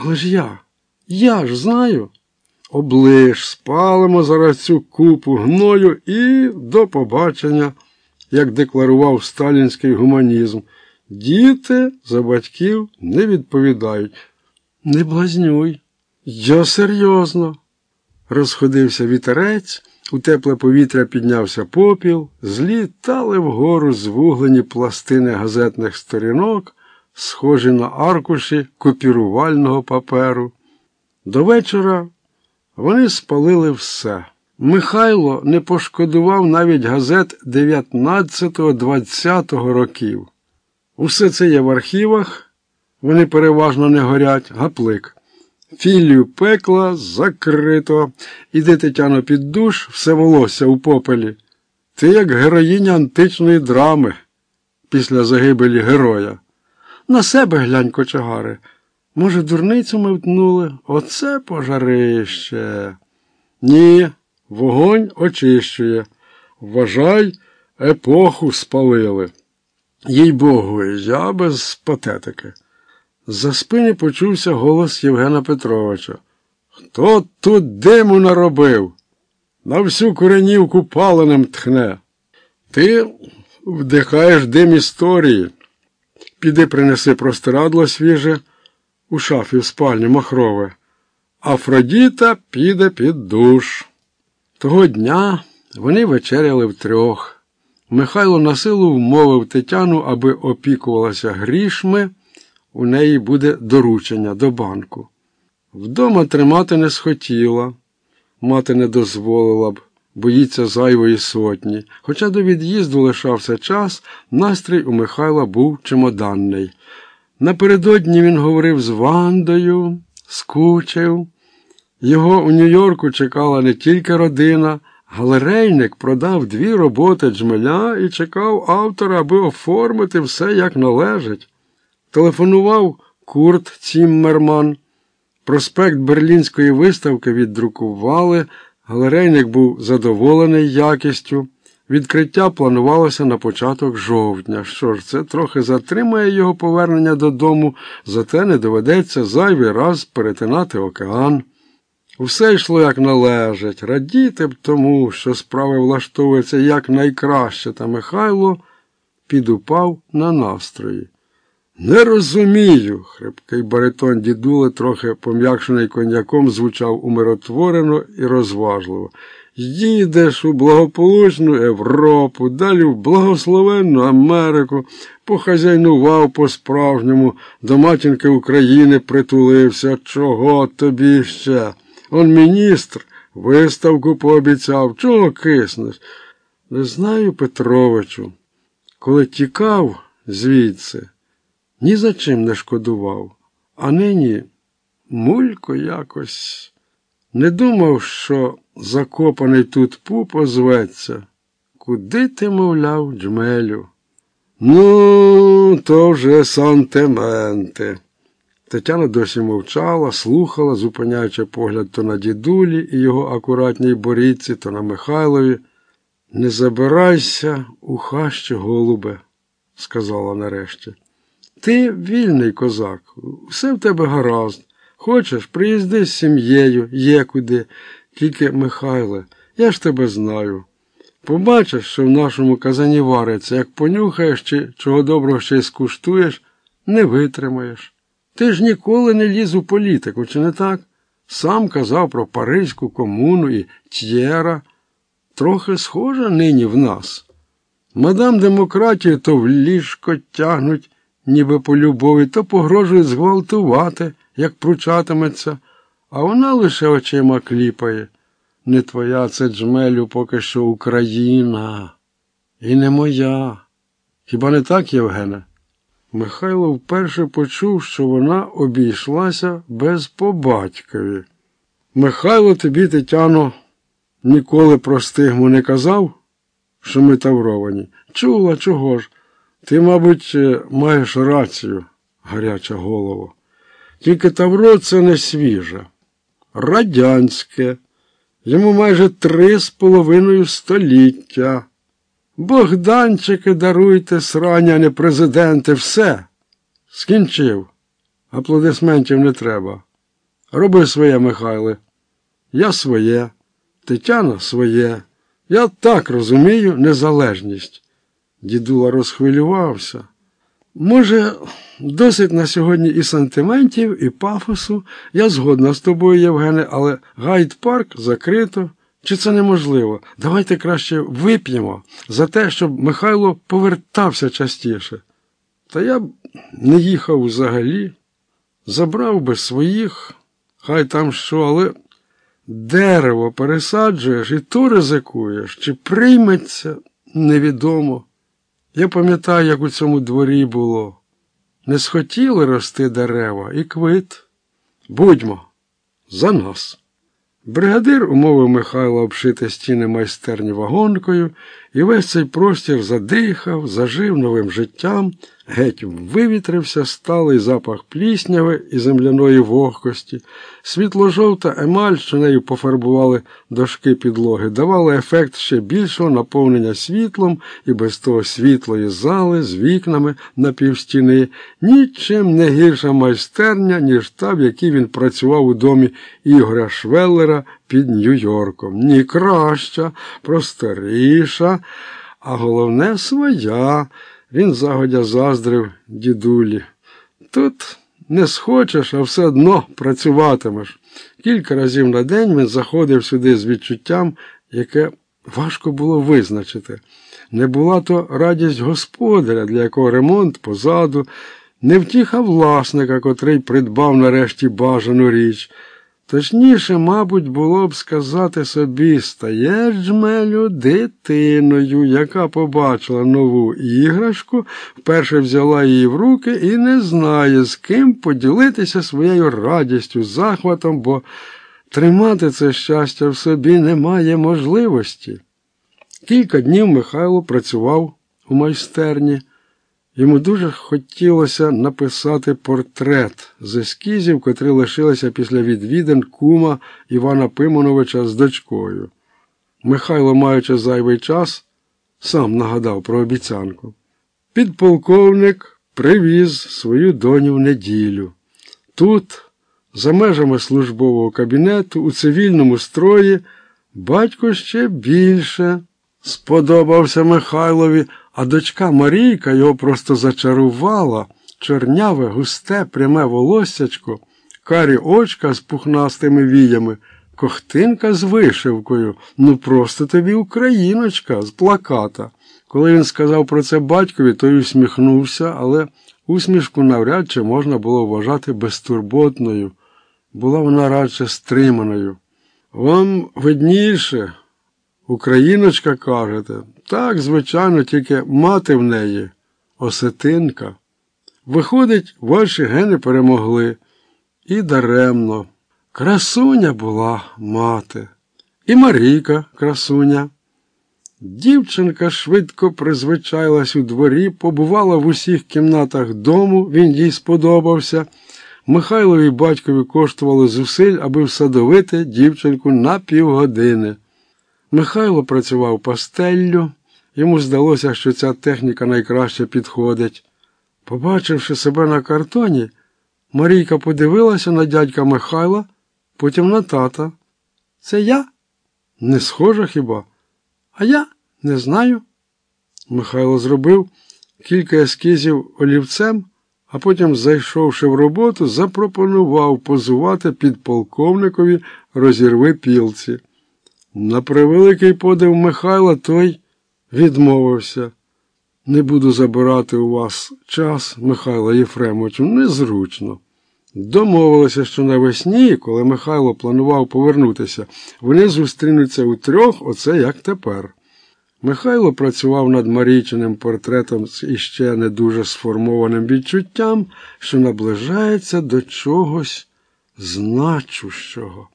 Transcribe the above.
Але ж я, я ж знаю. Оближ, спалимо зараз цю купу гною і до побачення, як декларував сталінський гуманізм. Діти за батьків не відповідають. Не блазнюй. Я серйозно. Розходився вітерець, у тепле повітря піднявся попіл, злітали вгору звуглені пластини газетних сторінок, схожі на аркуші копірувального паперу. До вечора вони спалили все. Михайло не пошкодував навіть газет 19-20 років. Усе це є в архівах, вони переважно не горять, гаплик. Філію пекла закрито. Іди, Тетяно, під душ, все волосся у попелі. Ти як героїня античної драми після загибелі героя. На себе глянь, кочегари. Може, дурницю ми втнули? Оце пожарище. Ні, вогонь очищує. Вважай, епоху спалили. Їй богу, я без патетики. За спини почувся голос Євгена Петровича. Хто тут диму наробив? На всю коренівку паленим тхне. Ти вдихаєш дим історії. Піди принеси простирадло свіже у шафі в спальні махрове. Афродіта піде під душ. Того дня вони вечеряли втрьох. Михайло на силу вмовив Тетяну, аби опікувалася грішми у неї буде доручення до банку. Вдома тримати не схотіла, мати не дозволила б, боїться зайвої сотні. Хоча до від'їзду лишався час, настрій у Михайла був чемоданний. Напередодні він говорив з Вандою, скучив. Його у Нью-Йорку чекала не тільки родина. Галерейник продав дві роботи джмеля і чекав автора, аби оформити все як належить. Телефонував Курт Ціммерман. Проспект Берлінської виставки віддрукували. Галерейник був задоволений якістю. Відкриття планувалося на початок жовтня. Що ж, це трохи затримає його повернення додому, зате не доведеться зайвий раз перетинати океан. Усе йшло як належить, радіти б тому, що справи влаштовуються якнайкраще, та Михайло підупав на настрої. Не розумію. Хрипкий баритон дідули, трохи пом'якшений коньяком, звучав умиротворено і розважливо. Їдеш у благополучну Європу, далі в благословенну Америку, похазяйнував по-справжньому, до матінки України притулився. Чого тобі ще? Он міністр виставку пообіцяв. Чого киснеш? Не знаю, Петровичу, коли тікав звідси. Ні за чим не шкодував, а нині мулько якось не думав, що закопаний тут пуп озветься. Куди ти, мовляв, джмелю? Ну, то вже сантименти. Тетяна досі мовчала, слухала, зупиняючи погляд то на дідулі і його акуратній борідці, то на Михайлові. Не забирайся у хащі, голубе, сказала нарешті. Ти вільний козак, все в тебе гаразд. Хочеш, приїзди з сім'єю, є куди. Тільки, Михайле, я ж тебе знаю. Побачиш, що в нашому казані вариться, як понюхаєш чи чого доброго ще й скуштуєш, не витримаєш. Ти ж ніколи не ліз у політику, чи не так? Сам казав про Паризьку комуну і Т'єра. Трохи схожа нині в нас. Мадам демократію то в ліжко тягнуть ніби по любові, то погрожує зґвалтувати, як пручатиметься, а вона лише очима кліпає. Не твоя це джмелю поки що Україна. І не моя. Хіба не так, Євгене? Михайло вперше почув, що вона обійшлася без побатькові. Михайло тобі, Тетяно, ніколи про стигму не казав, що ми тавровані. Чула, чого ж? Ти, мабуть, е, маєш рацію, гаряча голова. Тільки Тавро це не свіже, радянське, йому майже три з половиною століття. Богданчики, даруйте, сраня, не президенти, все. Скінчив. Аплодисментів не треба. Роби своє, Михайле. Я своє, Тетяна своє. Я так розумію незалежність. Дідула розхвилювався. Може, досить на сьогодні і сантиментів, і пафосу. Я згодна з тобою, Євгене, але гайд-парк закрито. Чи це неможливо? Давайте краще вип'ємо за те, щоб Михайло повертався частіше. Та я б не їхав взагалі, забрав би своїх, хай там що, але дерево пересаджуєш і то ризикуєш, чи прийметься, невідомо. Я пам'ятаю, як у цьому дворі було. Не схотіли рости дерева і квит. Будьмо за нас. Бригадир умовив Михайла обшити стіни майстерні вагонкою, і весь цей простір задихав, зажив новим життям, геть вивітрився сталий запах плісняви і земляної вогкості. Світло-жовта емаль, що нею пофарбували дошки підлоги, давала ефект ще більшого наповнення світлом і без того світлої зали з вікнами на півстіни, нічим не гірша майстерня, ніж та, в якій він працював у домі Ігоря Швеллера під Нью-Йорком. Ні краща, просторіша, а головне своя. Він загодя заздрив дідулі. Тут не схочеш, а все одно працюватимеш. Кілька разів на день він заходив сюди з відчуттям, яке важко було визначити. Не була то радість господаря, для якого ремонт позаду, не втіха власника, котрий придбав нарешті бажану річ. Точніше, мабуть, було б сказати собі, стаєш джмелю дитиною, яка побачила нову іграшку, вперше взяла її в руки і не знає, з ким поділитися своєю радістю, захватом, бо тримати це щастя в собі немає можливості. Кілька днів Михайло працював у майстерні. Йому дуже хотілося написати портрет з ескізів, котрі лишилися після відвідин кума Івана Пимоновича з дочкою. Михайло, маючи зайвий час, сам нагадав про обіцянку. Підполковник привіз свою доню в неділю. Тут, за межами службового кабінету, у цивільному строї, батько ще більше сподобався Михайлові. А дочка Марійка його просто зачарувала, чорняве, густе, пряме волоссячко, карі очка з пухнастими віями, кохтинка з вишивкою. Ну просто тобі україночка з плаката. Коли він сказав про це батькові, той усміхнувся, але усмішку навряд чи можна було вважати безтурботною. Була вона радше стриманою. Вам видніше, україночка кажете. Так, звичайно, тільки мати в неї осетинка. Виходить, ваші гени перемогли. І даремно. Красуня була мати. І Марійка красуня. Дівчинка швидко призвичайлась у дворі, побувала в усіх кімнатах дому, він їй сподобався. Михайлові батькові коштувало зусиль, аби всадовити дівчинку на півгодини. Михайло працював пастеллю. Йому здалося, що ця техніка найкраще підходить. Побачивши себе на картоні, Марійка подивилася на дядька Михайла, потім на тата. Це я? Не схожа хіба? А я не знаю. Михайло зробив кілька ескізів олівцем, а потім, зайшовши в роботу, запропонував позувати підполковникові розірви пілці. На превеликий подив Михайла той відмовився. Не буду забирати у вас час, Михайло Єфремовичу, незручно. Домовилися, що навесні, коли Михайло планував повернутися, вони зустрінуться у трьох, оце як тепер. Михайло працював над Марійчиним портретом з іще не дуже сформованим відчуттям, що наближається до чогось значущого.